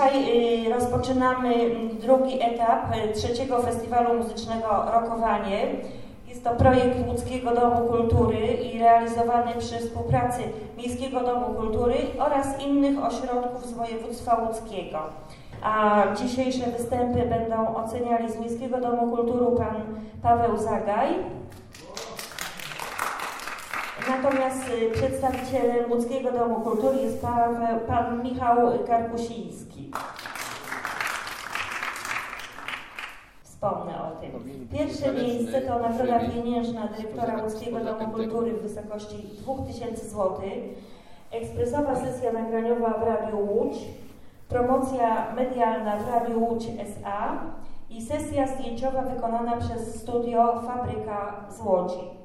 Dzisiaj y, rozpoczynamy drugi etap y, trzeciego Festiwalu Muzycznego Rokowanie. Jest to projekt Łódzkiego Domu Kultury i realizowany przy współpracy Miejskiego Domu Kultury oraz innych ośrodków z województwa łódzkiego. A dzisiejsze występy będą oceniali z Miejskiego Domu Kultury pan Paweł Zagaj, Natomiast y, przedstawicielem Łódzkiego Domu Kultury jest pan, pan Michał Karpusiński. Wspomnę o tym. Pierwsze miejsce to nagroda pieniężna dyrektora Łódzkiego Domu Kultury w wysokości 2000 zł. Ekspresowa sesja nagraniowa w Radiu Łódź, promocja medialna w Radiu Łódź SA i sesja zdjęciowa wykonana przez studio Fabryka z Łodzi.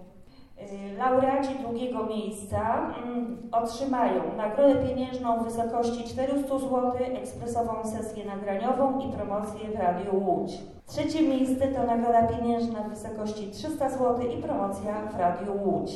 Y, laureaci drugiego miejsca mm, otrzymają nagrodę pieniężną w wysokości 400 zł, ekspresową sesję nagraniową i promocję w Radiu Łódź. Trzecie miejsce to nagroda pieniężna w wysokości 300 zł i promocja w Radiu Łódź.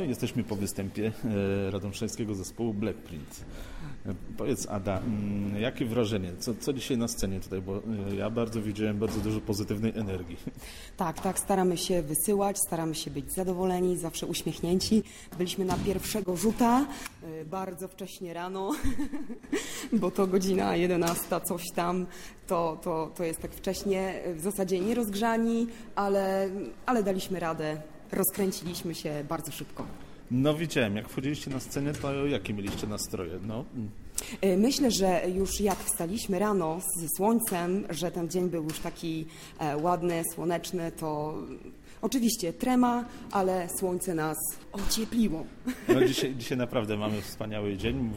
No i jesteśmy po występie e, radomszewskiego zespołu Blackprint. E, Powiedz Ada, mm, jakie wrażenie? Co, co dzisiaj na scenie tutaj? Bo e, ja bardzo widziałem bardzo dużo pozytywnej energii. Tak, tak, staramy się wysyłać, staramy się być zadowoleni, zawsze uśmiechnięci. Byliśmy na pierwszego rzuta, bardzo wcześnie rano, bo to godzina 11, coś tam, to, to, to jest tak wcześnie, w zasadzie nie rozgrzani, ale, ale daliśmy radę, rozkręciliśmy się bardzo szybko. No widziałem, jak wchodziliście na scenę, to jakie mieliście nastroje? No, mm. Y, Myślę, że już jak wstaliśmy rano ze słońcem, że ten dzień był już taki e, ładny, słoneczny, to oczywiście trema, ale słońce nas ociepliło. no dzisiaj, dzisiaj naprawdę mamy wspaniały dzień.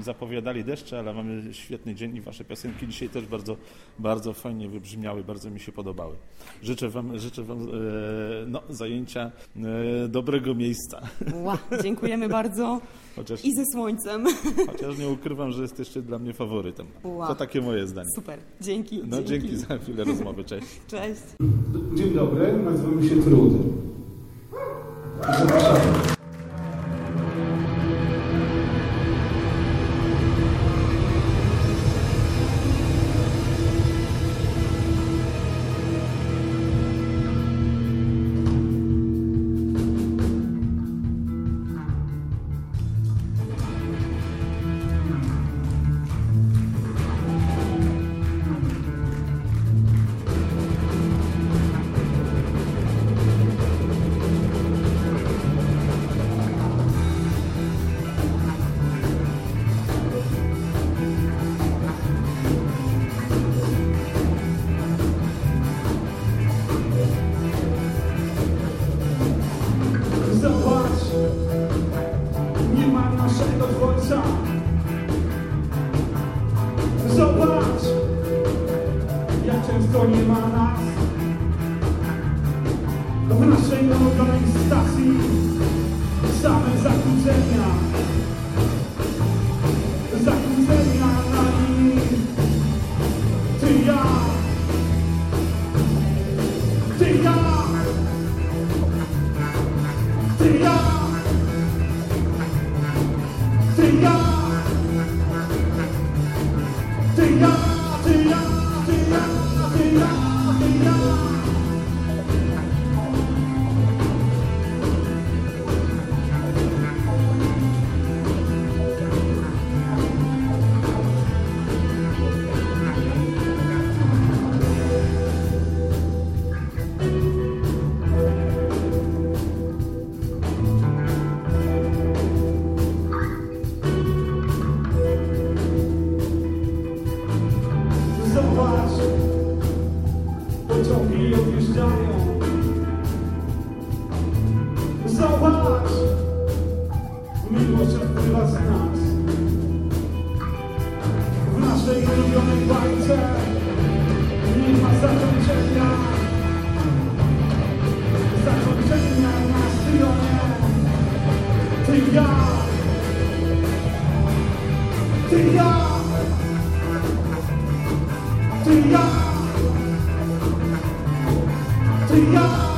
Zapowiadali deszcze, ale mamy świetny dzień i wasze piosenki dzisiaj też bardzo, bardzo fajnie wybrzmiały, bardzo mi się podobały. Życzę wam, życzę wam e, no, zajęcia e, dobrego miejsca. Ła, dziękujemy bardzo Chociaż, i ze słońcem. chociaż nie ukrywam, że jesteście dla mnie faworytem. Wow. To takie moje zdanie. Super, dzięki. No dzięki za chwilę rozmowy. Cześć. Cześć. Dzień dobry, nazywam się cruda. Ty Ty ja! Ty ja!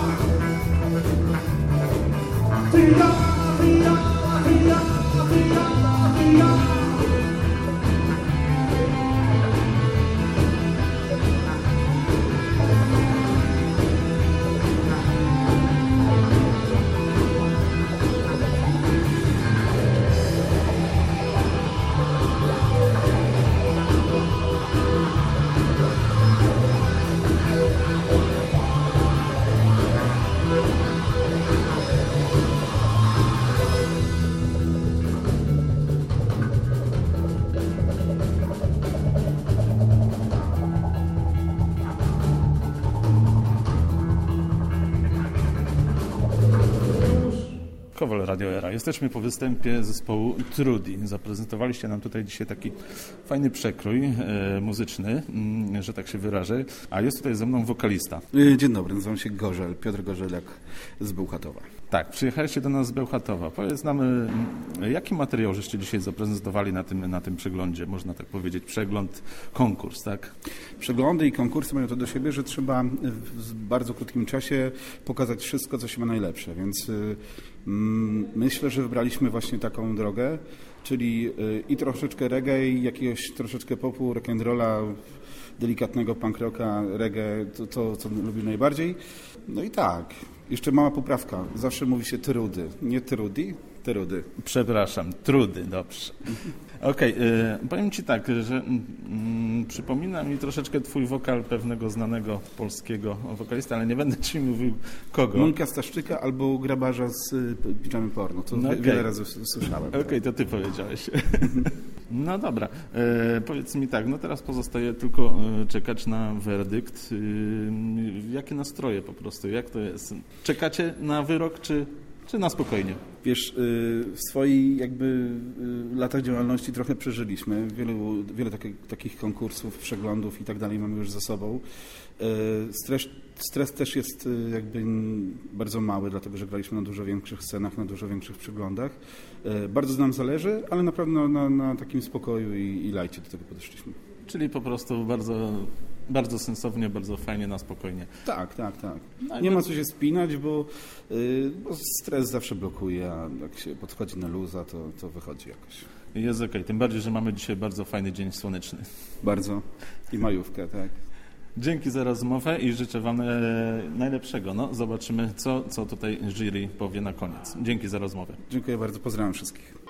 Radio Era. Jesteśmy po występie zespołu Trudy. Zaprezentowaliście nam tutaj dzisiaj taki fajny przekrój e, muzyczny, mm, że tak się wyrażę. A jest tutaj ze mną wokalista. Y, Dzień dobry, nazywam się Gorzel, Piotr Gorzelek z Bełchatowa. Tak, przyjechaliście do nas z Bełchatowa. Powiedz nam, e, jaki materiał żeście dzisiaj zaprezentowali na tym, na tym przeglądzie, można tak powiedzieć, przegląd, konkurs, tak? Przeglądy i konkursy mają to do siebie, że trzeba w bardzo krótkim czasie pokazać wszystko, co się ma najlepsze, więc y, Myślę, że wybraliśmy właśnie taką drogę, czyli y, i troszeczkę reggae, i jakiegoś troszeczkę popu, rock'n'rolla, delikatnego punk rocka, reggae, to, to co lubię najbardziej. No i tak, jeszcze mała poprawka. Zawsze mówi się trudy, nie trudy, trudy. Przepraszam, trudy, dobrze. Okej, y, powiem Ci tak, że mm, przypomina mi troszeczkę Twój wokal pewnego znanego polskiego wokalista, ale nie będę Ci mówił kogo. Monika Staszczyka albo grabarza z y, Piżamy Porno, to No okej. wiele razy słyszałem. Okej, to ty powiedziałeś. No dobra, e, powiedz mi tak, no teraz pozostaje tylko e, czekać na werdykt. E, jakie nastroje po prostu, jak to jest? Czekacie na wyrok, czy, czy na spokojnie? Wiesz, y, w swoich jakby y, latach działalności trochę przeżyliśmy. Wielu, wiele takich, takich konkursów, przeglądów i tak dalej mamy już za sobą. Y, Stres, stres też jest jakby bardzo mały, dlatego że graliśmy na dużo większych scenach, na dużo większych przeglądach. Bardzo nam zależy, ale na pewno na, na takim spokoju i, i lajcie do tego podeszliśmy. Czyli po prostu bardzo, bardzo sensownie, bardzo fajnie, na spokojnie. Tak, tak, tak. No Nie ma co się spinać, bo, y, bo stres zawsze blokuje, a jak się podchodzi na luza, to, to wychodzi jakoś. Jest okej, tym bardziej, że mamy dzisiaj bardzo fajny dzień słoneczny. Bardzo. I majówkę, tak. Dzięki za rozmowę i życzę Wam e, najlepszego. No, zobaczymy, co, co tutaj jury powie na koniec. Dzięki za rozmowę. Dziękuję bardzo, pozdrawiam wszystkich.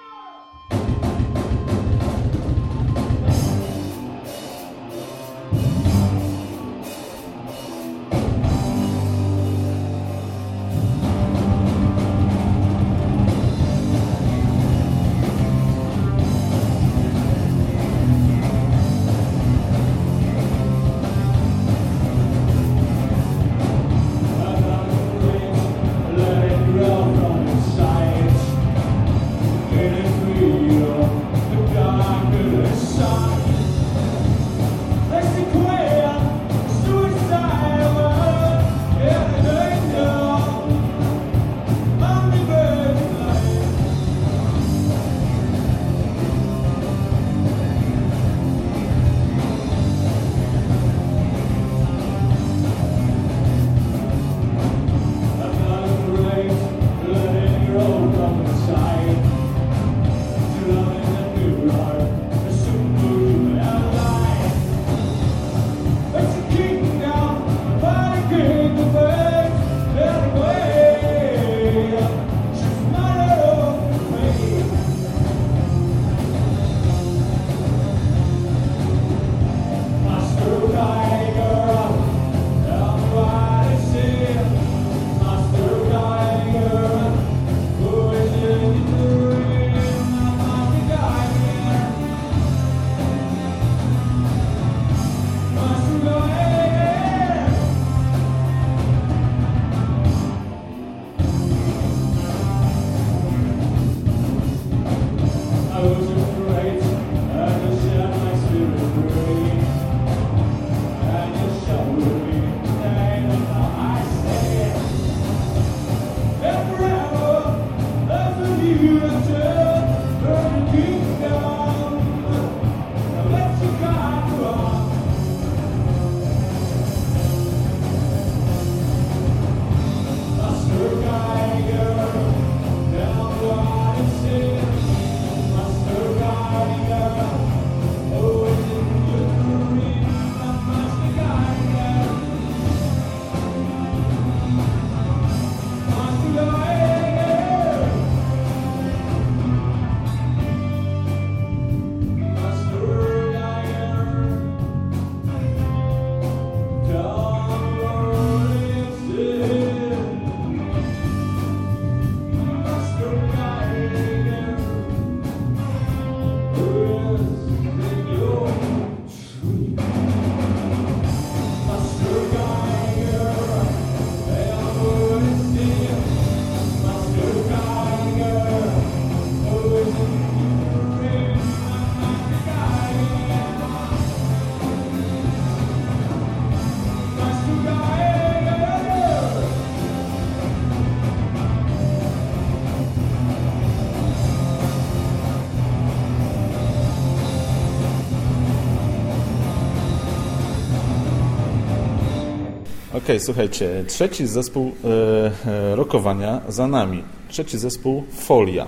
Okej, słuchajcie, trzeci zespół e, e, rokowania za nami. Trzeci zespół Folia.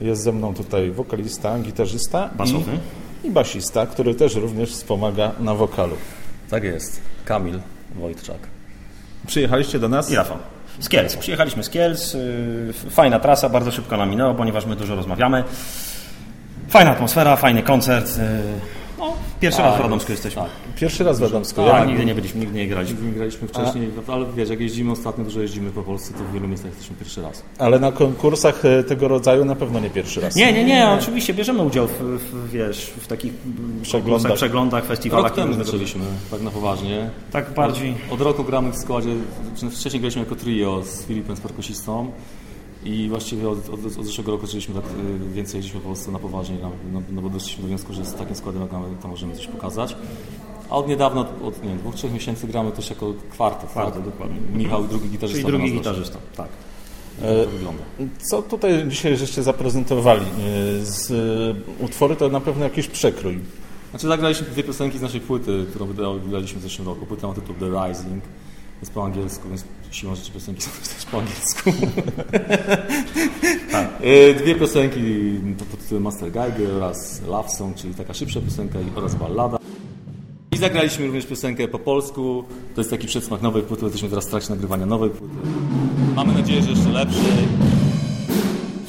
Jest ze mną tutaj wokalista, gitarzysta Basowy. i, i basista, który też również wspomaga na wokalu. Tak jest. Kamil Wojtczak. Przyjechaliście do nas? I Rafał. Z Kielc. Przyjechaliśmy z Kielc. yy, Fajna trasa, bardzo szybko nam minęło, ponieważ my dużo rozmawiamy. Fajna atmosfera, fajny koncert. Yy, No, pierwszy raz w Radomsku jesteśmy. Pierwszy raz w Radomsku. Tak, Ja, nigdy nie byliśmy, nigdy nie graliśmy. Nigdy nie graliśmy wcześniej, ale wiesz, jak jeździmy ostatnio, dużo jeździmy po Polsce, to w wielu miejscach jesteśmy pierwszy raz. ale na konkursach e, tego rodzaju na pewno nie pierwszy raz. Nie, nie, nie, oczywiście bierzemy udział w, w, wiesz, w takich Przeglądach. konkursach, przeglądach, festiwalach. Rok temu zaczęliśmy, tak na poważnie. Tak bardziej. Od roku gramy w składzie, wcześniej graliśmy jako trio z Filipem, z perkusistą i właściwie od, od, od zeszłego roku zaczęliśmy tak y, więcej jeździć po Polsce na poważnie, no, no, no bo doszliśmy do wniosku, że z takim składem jak gramy, to możemy coś pokazać. A od niedawna, od nie wiem, dwóch, trzech miesięcy gramy też jako kwartet. Kwartet, tak? dokładnie. Michał, drugi gitarzysta. Czyli drugi gitarzysta, tak. doszedł. Tak to wygląda. Co tutaj dzisiaj żeście zaprezentowali? E, Z e, utwory to na pewno jakiś przekrój. Znaczy zagraliśmy dwie piosenki z naszej płyty, którą wyda- wydaliśmy w zeszłym roku. Płyta ma tytuł The Rising. Jest po angielsku, więc siłą rzeczy piosenki są też po angielsku. E, Dwie piosenki to pod tytułem Master Geiger oraz Love Song, czyli taka szybsza piosenka oraz ballada. I zagraliśmy również piosenkę po polsku. To jest taki przedsmak nowej płyty, jesteśmy teraz w trakcie nagrywania nowej płyty. Mamy nadzieję, że jeszcze lepszej.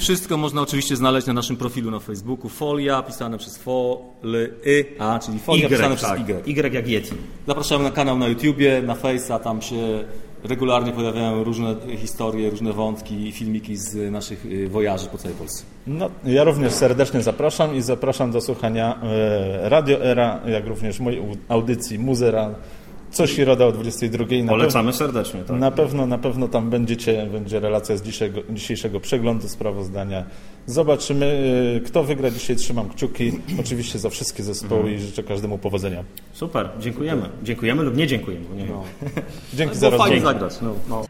Wszystko można oczywiście znaleźć na naszym profilu na Facebooku. Folia pisane przez fo, l, y, a, czyli folia pisane przez tak. Y. Y jak Yeti. Zapraszamy na kanał na YouTubie, na Face'a, tam się regularnie pojawiają różne historie, różne wątki i filmiki z naszych y, wojaży po całej Polsce. No, ja również serdecznie zapraszam i zapraszam do słuchania e, Radio Era, jak również mojej audycji Muzera, co środa o 22. Na Polecamy serdecznie. Tak. Na pewno, na pewno tam będziecie, będzie relacja z dzisiejszego, dzisiejszego przeglądu sprawozdania. Zobaczymy, y, kto wygra dzisiaj. Trzymam kciuki. Oczywiście za wszystkie zespoły i życzę każdemu powodzenia. Super, dziękujemy. Dziękujemy lub nie dziękujemy. Nie wiem. Dzięki za Było fajnie rozmowę. zagrać. No, no.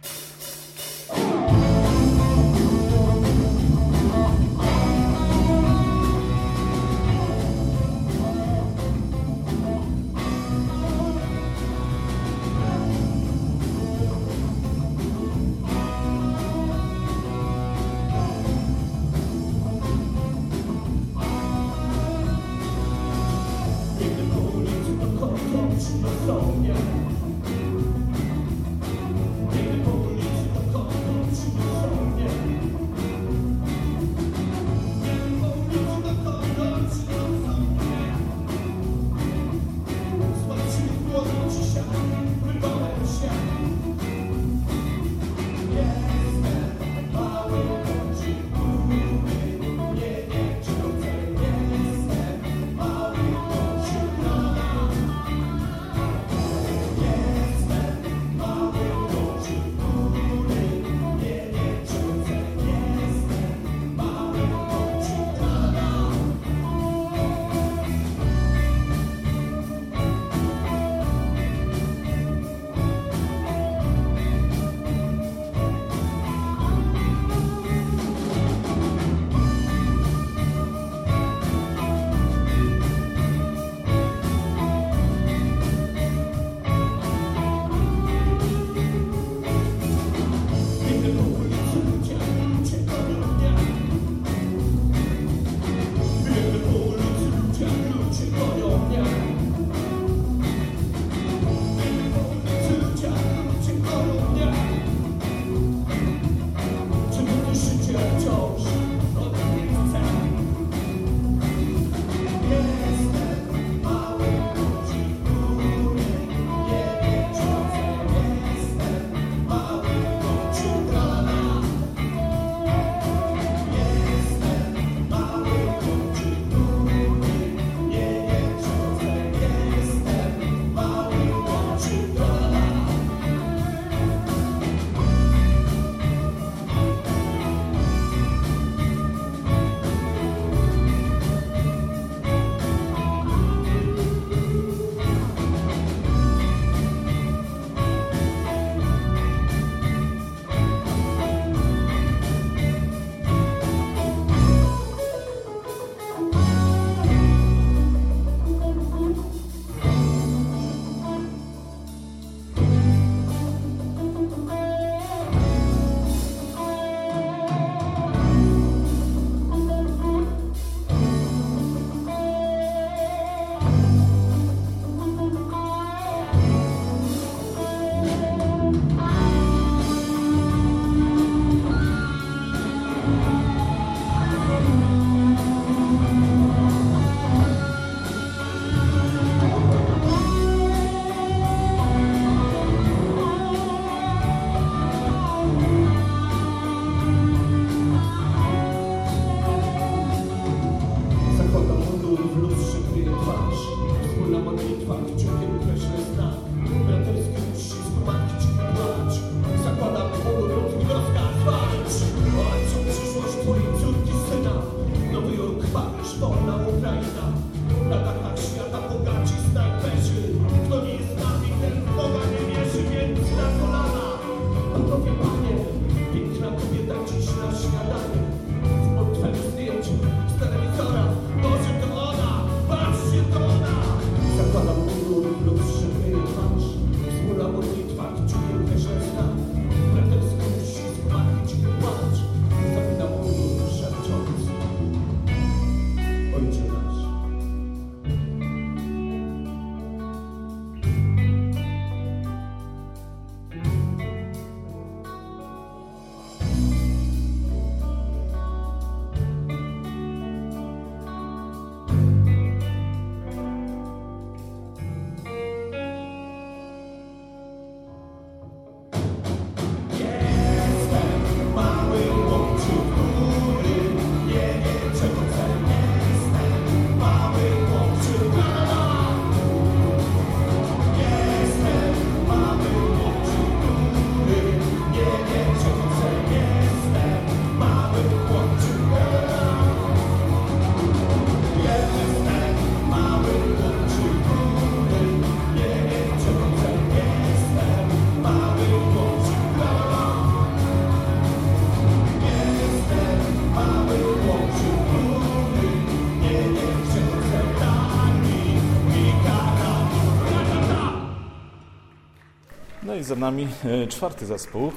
I za nami e, czwarty zespół, e,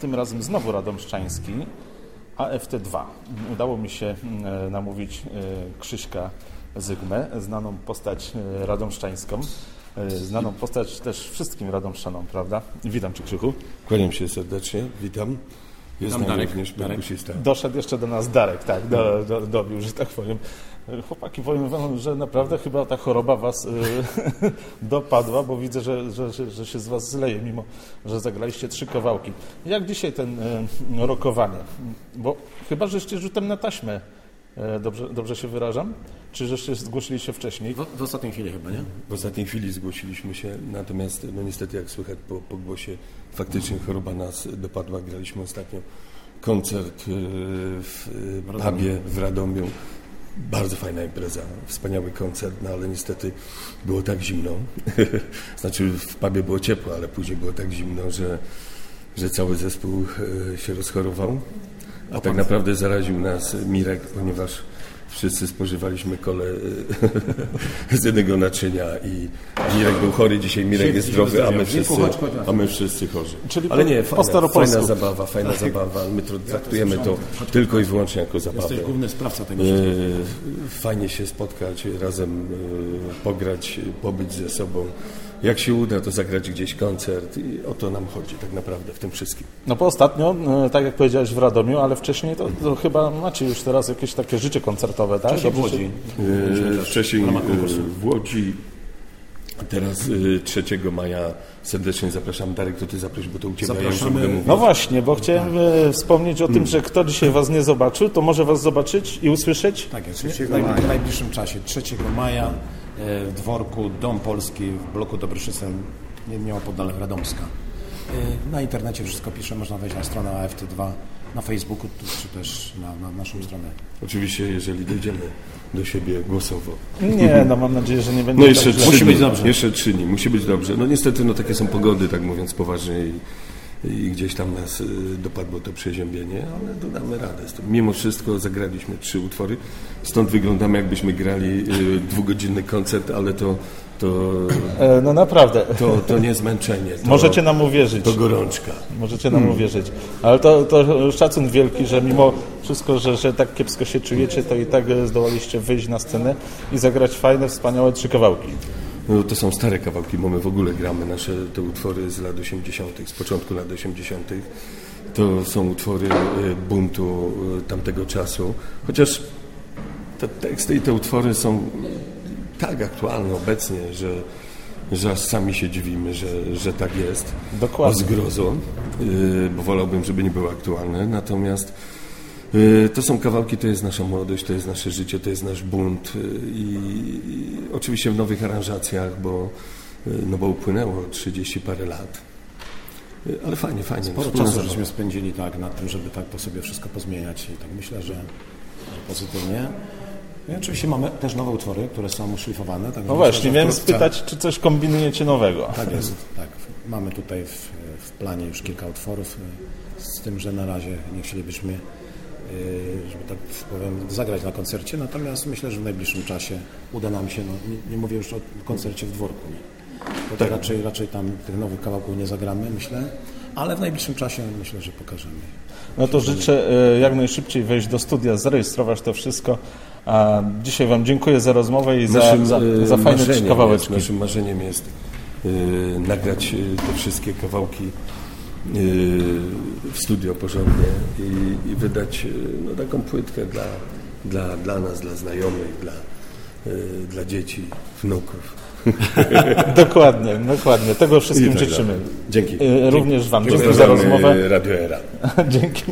tym razem znowu radomszczański, AFT2. Udało mi się e, namówić Krzyśka Zygmę, znaną postać radomszczańską, znaną postać też wszystkim radomszczanom, prawda? Witam Cię Krzychu. Kłaniam się serdecznie, witam. Jest Tam Darek. również Darek. Doszedł jeszcze do nas Darek, tak, do, do, dobił, że tak powiem. Chłopaki, powiem wam, że naprawdę chyba ta choroba was y, dopadła, bo widzę, że, że, że, że się z was zleje, mimo że zagraliście trzy kawałki. Jak dzisiaj ten y, rokowanie? Bo chyba, żeście rzutem na taśmę, y, dobrze, dobrze się wyrażam? Czy żeście zgłosili się wcześniej? W, w ostatniej chwili chyba, nie? W ostatniej chwili zgłosiliśmy się, natomiast no niestety jak słychać po, po głosie, faktycznie choroba nas dopadła. Graliśmy ostatnio koncert y, w y, pubie w Radomiu. Bardzo fajna impreza, wspaniały koncert, no ale niestety było tak zimno. znaczy w pubie było ciepło, ale później było tak zimno, że, że cały zespół y, się rozchorował. A tak naprawdę zaraził nas Mirek, ponieważ wszyscy spożywaliśmy kole y, z jednego naczynia i Mirek był chory, dzisiaj Mirek jest zdrowy, a my wszyscy, a my wszyscy chorzy. Ale nie, fajna, fajna zabawa, fajna zabawa. My traktujemy to tylko i wyłącznie jako zabawę. Jesteś główny sprawca tego wszystkiego. Fajnie się spotkać, razem e, pograć, pobyć ze sobą. Jak się uda, to zagrać gdzieś koncert i o to nam chodzi tak naprawdę w tym wszystkim. No bo ostatnio, y, tak jak powiedziałeś w Radomiu, ale wcześniej to, to chyba macie już teraz jakieś takie życie koncertowe, tak? Wcześniej w Łodzi. E, Wcześniej e, w Łodzi, teraz e, 3 maja serdecznie zapraszam. Darek, to ty zaproś, bo to u ciebie Zapraszamy. No właśnie, bo chciałem e, wspomnieć o tym, że kto dzisiaj Was nie zobaczył, to może Was zobaczyć i usłyszeć. Tak jest. W, w najbliższym czasie, 3 maja e, w dworku Dom Polski w bloku Dobryszycem nieopodal Radomska. E, Na internecie wszystko pisze, można wejść na stronę AFT2, na Facebooku czy też na, na naszą stronę. Oczywiście, jeżeli dojdziemy do siebie głosowo. Nie, no mam nadzieję, że nie będzie No tak jeszcze trzy Musi być dobrze. Jeszcze trzy dni. Musi być dobrze. No niestety, no takie są pogody, tak mówiąc poważnie i, i gdzieś tam nas y, dopadło to przeziębienie, ale dodamy radę z tym. Mimo wszystko zagraliśmy trzy utwory, stąd wyglądamy jakbyśmy grali y, dwugodzinny koncert, ale to, to, E, No naprawdę. to, to nie zmęczenie. To, Możecie nam uwierzyć. To gorączka. Możecie nam uwierzyć. Ale to, to szacun wielki, że mimo wszystko, że, że tak kiepsko się czujecie, to i tak e, zdołaliście wyjść na scenę i zagrać fajne, wspaniałe trzy kawałki. No, to są stare kawałki, bo my w ogóle gramy nasze te utwory z lat 80., z początku lat 80. To są utwory e, buntu e, tamtego czasu. Chociaż te teksty i te utwory są tak aktualne obecnie, że, że aż sami się dziwimy, że, że tak jest. Dokładnie. O zgrozo, e, bo wolałbym, żeby nie były aktualne. Natomiast to są kawałki, to jest nasza młodość, to jest nasze życie, to jest nasz bunt e, i, i oczywiście w nowych aranżacjach, bo, e, no bo upłynęło 30 parę lat. Ale fajnie, fajnie. Sporo czasu zabawa. żeśmy spędzili tak nad tym, żeby tak to sobie wszystko pozmieniać i tak myślę, że, że pozytywnie. No i oczywiście mamy też nowe utwory, które są szlifowane. Tak No właśnie, miałem wkrótce- spytać, czy coś kombinujecie nowego. Tak jest, tak. Mamy tutaj w, w planie już kilka utworów, y, z tym, że na razie nie chcielibyśmy, y, żeby tak powiem, zagrać na koncercie, natomiast myślę, że w najbliższym czasie uda nam się, no, nie, nie mówię już o koncercie w dworku, nie? bo to raczej, raczej tam tych nowych kawałków nie zagramy, myślę, ale w najbliższym czasie myślę, że pokażemy. No to życzę e, jak najszybciej wejść do studia, zarejestrować to wszystko. A dzisiaj Wam dziękuję za rozmowę i za, Naszym, za, e, za fajne kawałeczki. Jest, naszym marzeniem jest e, nagrać te wszystkie kawałki w studio porządnie i, i wydać e, no, taką płytkę dla, dla, dla nas, dla znajomych, dla, e, dla dzieci, wnuków. Dokładnie, dokładnie. Tego wszystkim tak życzymy. Dzięki. Również Wam. Dzięki za rozmowę. Radio Era. Dzięki.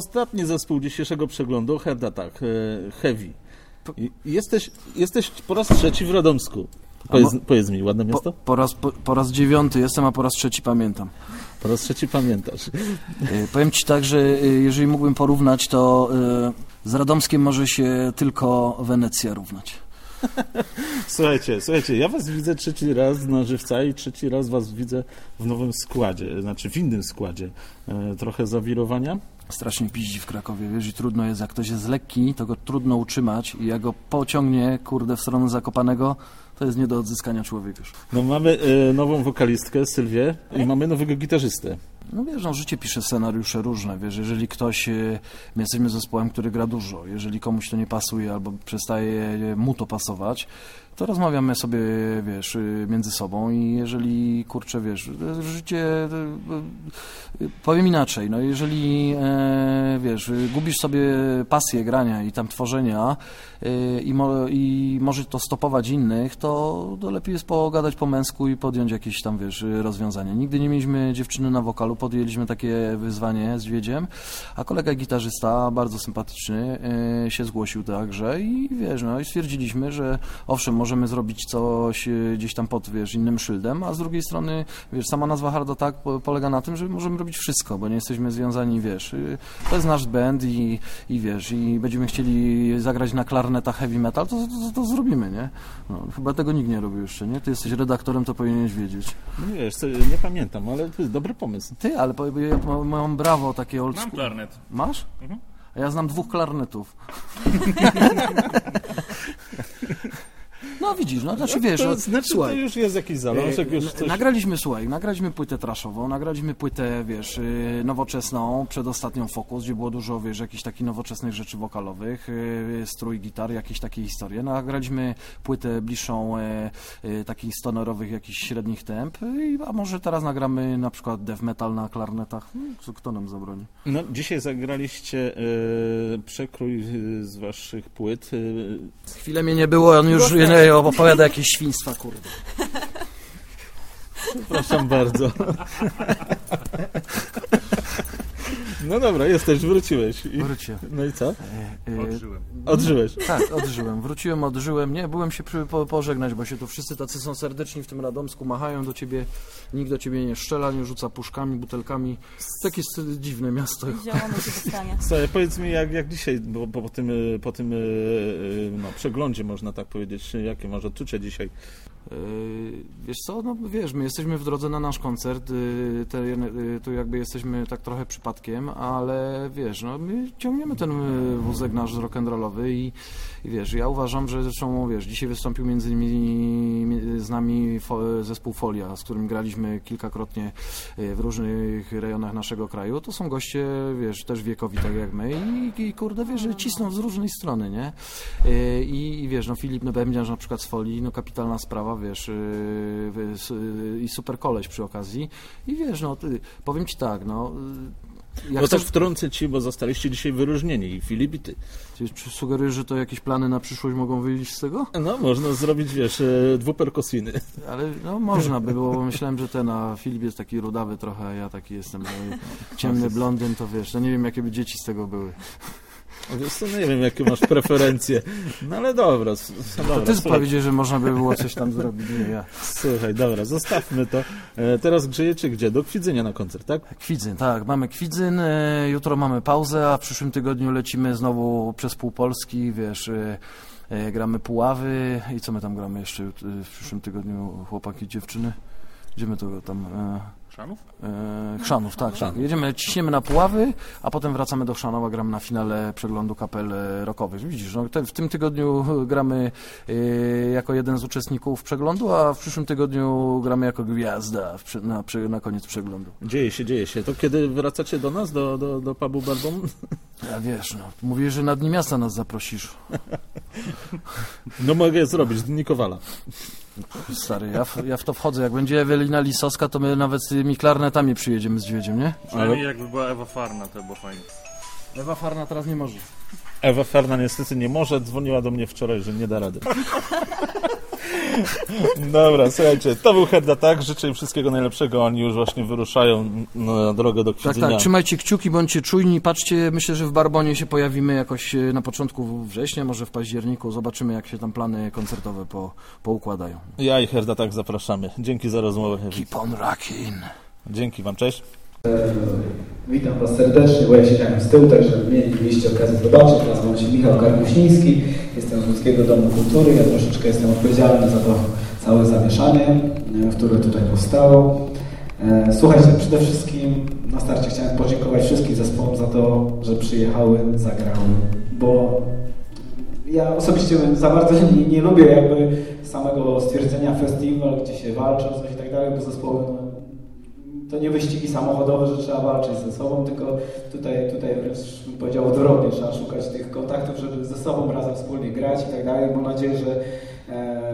Ostatni zespół dzisiejszego przeglądu, Head Attack, e, Heavy. Jesteś, jesteś po raz trzeci w Radomsku. Powiedz, powiedz mi, ładne Po, miasto? po, raz, po, po raz dziewiąty jestem, a po raz trzeci pamiętam. Po raz trzeci pamiętasz. Y, powiem Ci tak, że y, jeżeli mógłbym porównać, to z Radomskiem może się tylko Wenecja równać. Słuchajcie, słuchajcie, ja was widzę trzeci raz na żywca i trzeci raz was widzę w nowym składzie, znaczy w innym składzie. E, trochę zawirowania. Strasznie piździ w Krakowie, wiesz, i trudno jest, jak ktoś jest lekki, to go trudno utrzymać i jak go pociągnie, kurde, w stronę Zakopanego, to jest nie do odzyskania człowiek już. No mamy e, nową wokalistkę, Sylwię, i mamy nowego gitarzystę. No wiesz, no, życie pisze scenariusze różne, wiesz, jeżeli ktoś, e, my jesteśmy zespołem, który gra dużo, jeżeli komuś to nie pasuje albo przestaje mu to pasować, to rozmawiamy sobie, wiesz, między sobą i jeżeli, kurczę, wiesz, życie, e, e, powiem inaczej, no jeżeli, e, wiesz, gubisz sobie pasję grania i tam tworzenia i, mo, i może to stopować innych, to, to lepiej jest pogadać po męsku i podjąć jakieś tam, wiesz, rozwiązanie. Nigdy nie mieliśmy dziewczyny na wokalu, podjęliśmy takie wyzwanie z Wiedziem, a kolega gitarzysta, bardzo sympatyczny, się zgłosił także i wiesz, no i stwierdziliśmy, że owszem, możemy zrobić coś e, gdzieś tam pod, wiesz, innym szyldem, a z drugiej strony, wiesz, sama nazwa Hard Attack po- polega na tym, że możemy robić wszystko, bo nie jesteśmy związani, wiesz, y, to jest nasz band i, i wiesz, i będziemy chcieli zagrać na klarnetach heavy metal, to, to, to zrobimy, nie? No, chyba tego nikt nie robił jeszcze, nie? Ty jesteś redaktorem, to powinieneś wiedzieć. No wiesz, nie pamiętam, ale to jest dobry pomysł. Ty, ale ja mam, mam brawo takie old Mam school. klarnet. Masz? Mhm. A ja znam dwóch klarnetów. No widzisz, no znaczy wiesz, to, no, znaczy, to już jest jakiś zalążek, e, już coś... nagraliśmy, słuchaj, nagraliśmy płytę traszową, nagraliśmy płytę, wiesz, y, nowoczesną, przed ostatnią Focus, gdzie było dużo, wiesz, jakichś takich nowoczesnych rzeczy wokalowych, y, strój gitar, jakieś takie historie. Nagraliśmy płytę bliższą e, e, takich stonerowych, jakichś średnich temp, y, a może teraz nagramy na przykład death metal na klarnetach, co kto nam zabroni? No, dzisiaj zagraliście e, przekrój z waszych płyt. Chwilę mnie nie było, on już nie, opowiada jakieś świństwa, kurde. przepraszam bardzo. No dobra, jesteś, wróciłeś. I, Wróćcie. no i co? E, Odżyłem. Odżyłeś. Tak, odżyłem. Wróciłem, odżyłem. Nie, byłem się przy, po, pożegnać, bo się tu wszyscy tacy są serdeczni w tym Radomsku, machają do ciebie, nikt do ciebie nie strzela, nie rzuca puszkami, butelkami. Takie jest dziwne miasto. Ziołony się dostanie. Słuchaj, powiedz mi, jak, jak dzisiaj, bo, bo po tym, y, po tym no, przeglądzie, można tak powiedzieć, jakie masz odczucia dzisiaj? Yy, Wiesz co, no wiesz, my jesteśmy w drodze na nasz koncert, yy, yy, tu jakby jesteśmy tak trochę przypadkiem, ale wiesz, no my ciągniemy ten wózek nasz rock'n'rollowy i, i wiesz, ja uważam, że zresztą, wiesz, dzisiaj wystąpił między innymi z nami zespół Folia, z którym graliśmy kilkakrotnie w różnych rejonach naszego kraju, to są goście, wiesz, też wiekowi tak jak my i, i kurde, wiesz, cisną z różnej strony, nie? I, i wiesz, no Filip Nebemdziarz na przykład z Folii, no kapitalna sprawa, wiesz, s- yy, i super koleś przy okazji. I wiesz, no, ty, powiem ci tak, no, yy, jak no też wtrącę ci, bo zostaliście dzisiaj wyróżnieni, i Filip, i ty. ty sugerujesz, że to jakieś plany na przyszłość mogą wyjść z tego? No, można zrobić, wiesz, dwuperkusiny. Ale no można by było, bo myślałem, że ten, a Filip jest taki rudawy trochę, a ja taki jestem no, ciemny blondyn, to wiesz, to nie wiem, jakie by dzieci z tego były. Wiesz co, nie wiem, jakie masz preferencje. No ale dobra. s- To dobra ty słuchaj, powiedziałeś, że można by było coś tam zrobić, nie ja. słuchaj, dobra, zostawmy to. E, teraz grzejecie gdzie? Do Kwidzynia na koncert, tak? Kwidzyn, tak, mamy Kwidzyn, e, jutro mamy pauzę, a w przyszłym tygodniu lecimy znowu przez pół Polski, wiesz, e, gramy Puławy i co my tam gramy jeszcze w przyszłym tygodniu, chłopaki, dziewczyny? Gdzie my to tam... E, Chrzanów? e, Chrzanów, tak, Chrzanów. tak. Jedziemy, ciśniemy na Puławy, a potem wracamy do Chrzanowa, gramy na finale przeglądu kapel rockowych. Widzisz, no, te, w tym tygodniu gramy e, jako jeden z uczestników przeglądu, a w przyszłym tygodniu gramy jako gwiazda w, na, przy- na koniec przeglądu. Dzieje się, dzieje się. To kiedy wracacie do nas, do, do, do pubu Barbon? Ja wiesz, no, mówię, że na Dni Miasta nas zaprosisz. No mogę zrobić, Dni Kowala. Stary, ja w, ja w to wchodzę. Jak będzie Ewelina Lisowska, to my nawet z tymi klarnetami przyjedziemy z Dźwiedziem, nie? Przynajmniej jakby była Ewa Farna, to by było fajnie. Ewa Farna teraz nie może. Ewa Ferna niestety nie może, dzwoniła do mnie wczoraj, że nie da rady. Dobra, słuchajcie, to był Herda Tak, życzę im wszystkiego najlepszego, oni już właśnie wyruszają na drogę do Tak, Kwidzynia. tak, trzymajcie kciuki, bądźcie czujni, patrzcie, myślę, że w Barbonie się pojawimy jakoś e, na początku września, może w październiku, zobaczymy jak się tam plany koncertowe po, poukładają. Ja i Herda Tak zapraszamy. Dzięki za rozmowę. Keep on rocking. Dzięki wam, cześć. Witam Was serdecznie, bo ja siedziałem z tyłu, także mieliście okazję zobaczyć. Nazywam się Michał Karkusiński, jestem z Łódzkiego Domu Kultury. Ja troszeczkę jestem odpowiedzialny za to całe zamieszanie, e, które tutaj powstało. E, Słuchajcie, przede wszystkim na starcie chciałem podziękować wszystkim zespołom za to, że przyjechały, zagrały, bo ja osobiście za bardzo nie, nie lubię jakby samego stwierdzenia festiwal, gdzie się walczy o coś i tak dalej, bo zespoły no, to nie wyścigi samochodowe, że trzeba walczyć ze sobą, tylko tutaj, tutaj wręcz bym powiedział odwrotnie, trzeba szukać tych kontaktów, żeby ze sobą razem wspólnie grać i tak dalej. Mam nadzieję, że e,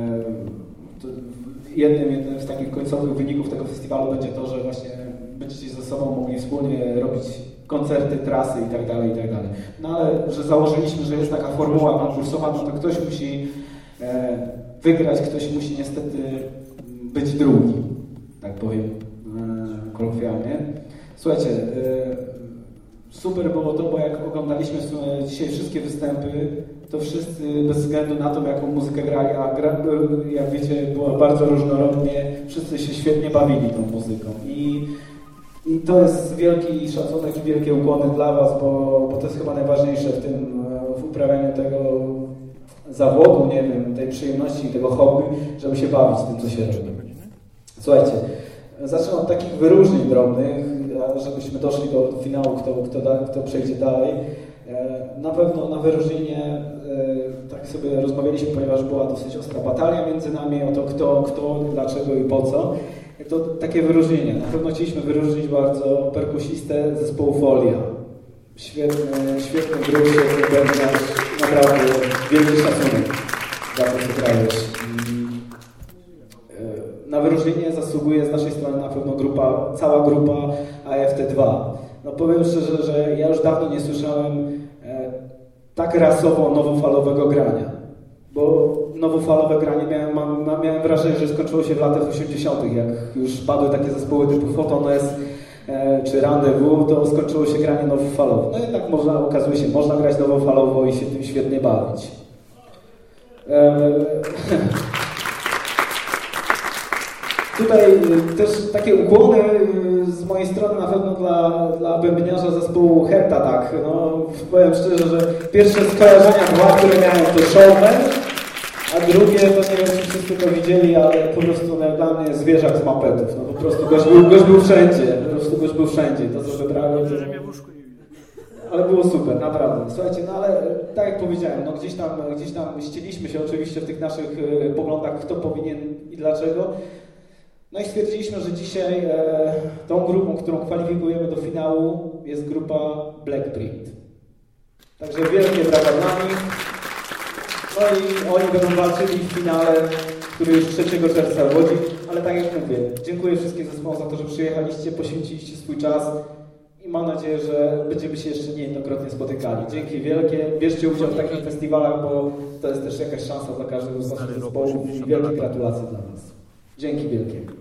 jednym, jednym z takich końcowych wyników tego festiwalu będzie to, że właśnie będziecie ze sobą mogli wspólnie robić koncerty, trasy i tak dalej, i tak dalej. No ale, że założyliśmy, że jest taka formuła konkursowa, no to ktoś musi e, wygrać, ktoś musi niestety być drugi, tak powiem kolokwialnie. Słuchajcie, e, super było to, bo jak oglądaliśmy dzisiaj wszystkie występy, to wszyscy bez względu na to, jaką muzykę grali, a gra, jak wiecie, było bardzo różnorodnie, wszyscy się świetnie bawili tą muzyką. I, i to jest wielki szacunek i wielkie ukłony dla Was, bo, bo to jest chyba najważniejsze w tym, e, w uprawianiu tego zawodu, nie wiem, tej przyjemności, tego hobby, żeby się bawić tym, co się robi. Słuchajcie, zacznę od takich wyróżnień drobnych, żebyśmy doszli do finału, kto, kto, da, kto przejdzie dalej. E, Na pewno na wyróżnienie, e, tak sobie rozmawialiśmy, ponieważ była dosyć ostra batalia między nami o to, kto, kto, dlaczego i po co. To takie wyróżnienie. Na pewno chcieliśmy wyróżnić bardzo perkusistę zespołu Folia. Świetny, świetny grup, świetny naprawdę wielki szacunek za to, co grałeś. Na wyróżnienie zasługuje z naszej strony na pewno grupa, cała grupa AFT2. No powiem szczerze, że ja już dawno nie słyszałem e, tak rasowo nowofalowego grania. Bo nowofalowe granie miałem, mam, miałem wrażenie, że skończyło się w latach 80., jak już padły takie zespoły typu Photones, e, czy rendezvous, to skończyło się granie nowofalowo. No jednak można, okazuje się, można grać nowofalowo i się tym świetnie bawić. E, Tutaj y, też takie ukłony y, z mojej strony na pewno dla, dla bębniarza zespołu Hepta, tak. No, powiem szczerze, że pierwsze skojarzenia dwa, które miałem to Showman, a drugie to nie wiem, czy wszyscy to widzieli, ale po prostu no, dla mnie zwierzak z mapetów. No po prostu gość był, gość był wszędzie, po prostu gość był wszędzie. To co wybrałem, to... Ale było super, naprawdę. Słuchajcie, no ale tak jak powiedziałem, no gdzieś tam, gdzieś tam ścieliśmy się oczywiście w tych naszych e, poglądach, kto powinien i dlaczego. No i stwierdziliśmy, że dzisiaj e, tą grupą, którą kwalifikujemy do finału jest grupa Blackprint. Także wielkie brawa dla nich. No i oni będą walczyli w finale, który już 3 czerwca w Łodzi. Ale tak jak mówię, dziękuję wszystkim zespołom za to, że przyjechaliście, poświęciliście swój czas i mam nadzieję, że będziemy się jeszcze niejednokrotnie spotykali. Dzięki wielkie. Bierzcie udział w takich festiwalach, bo to jest też jakaś szansa dla każdego z waszych zespołów i wielkie gratulacje dla nas. Dzięki wielkie.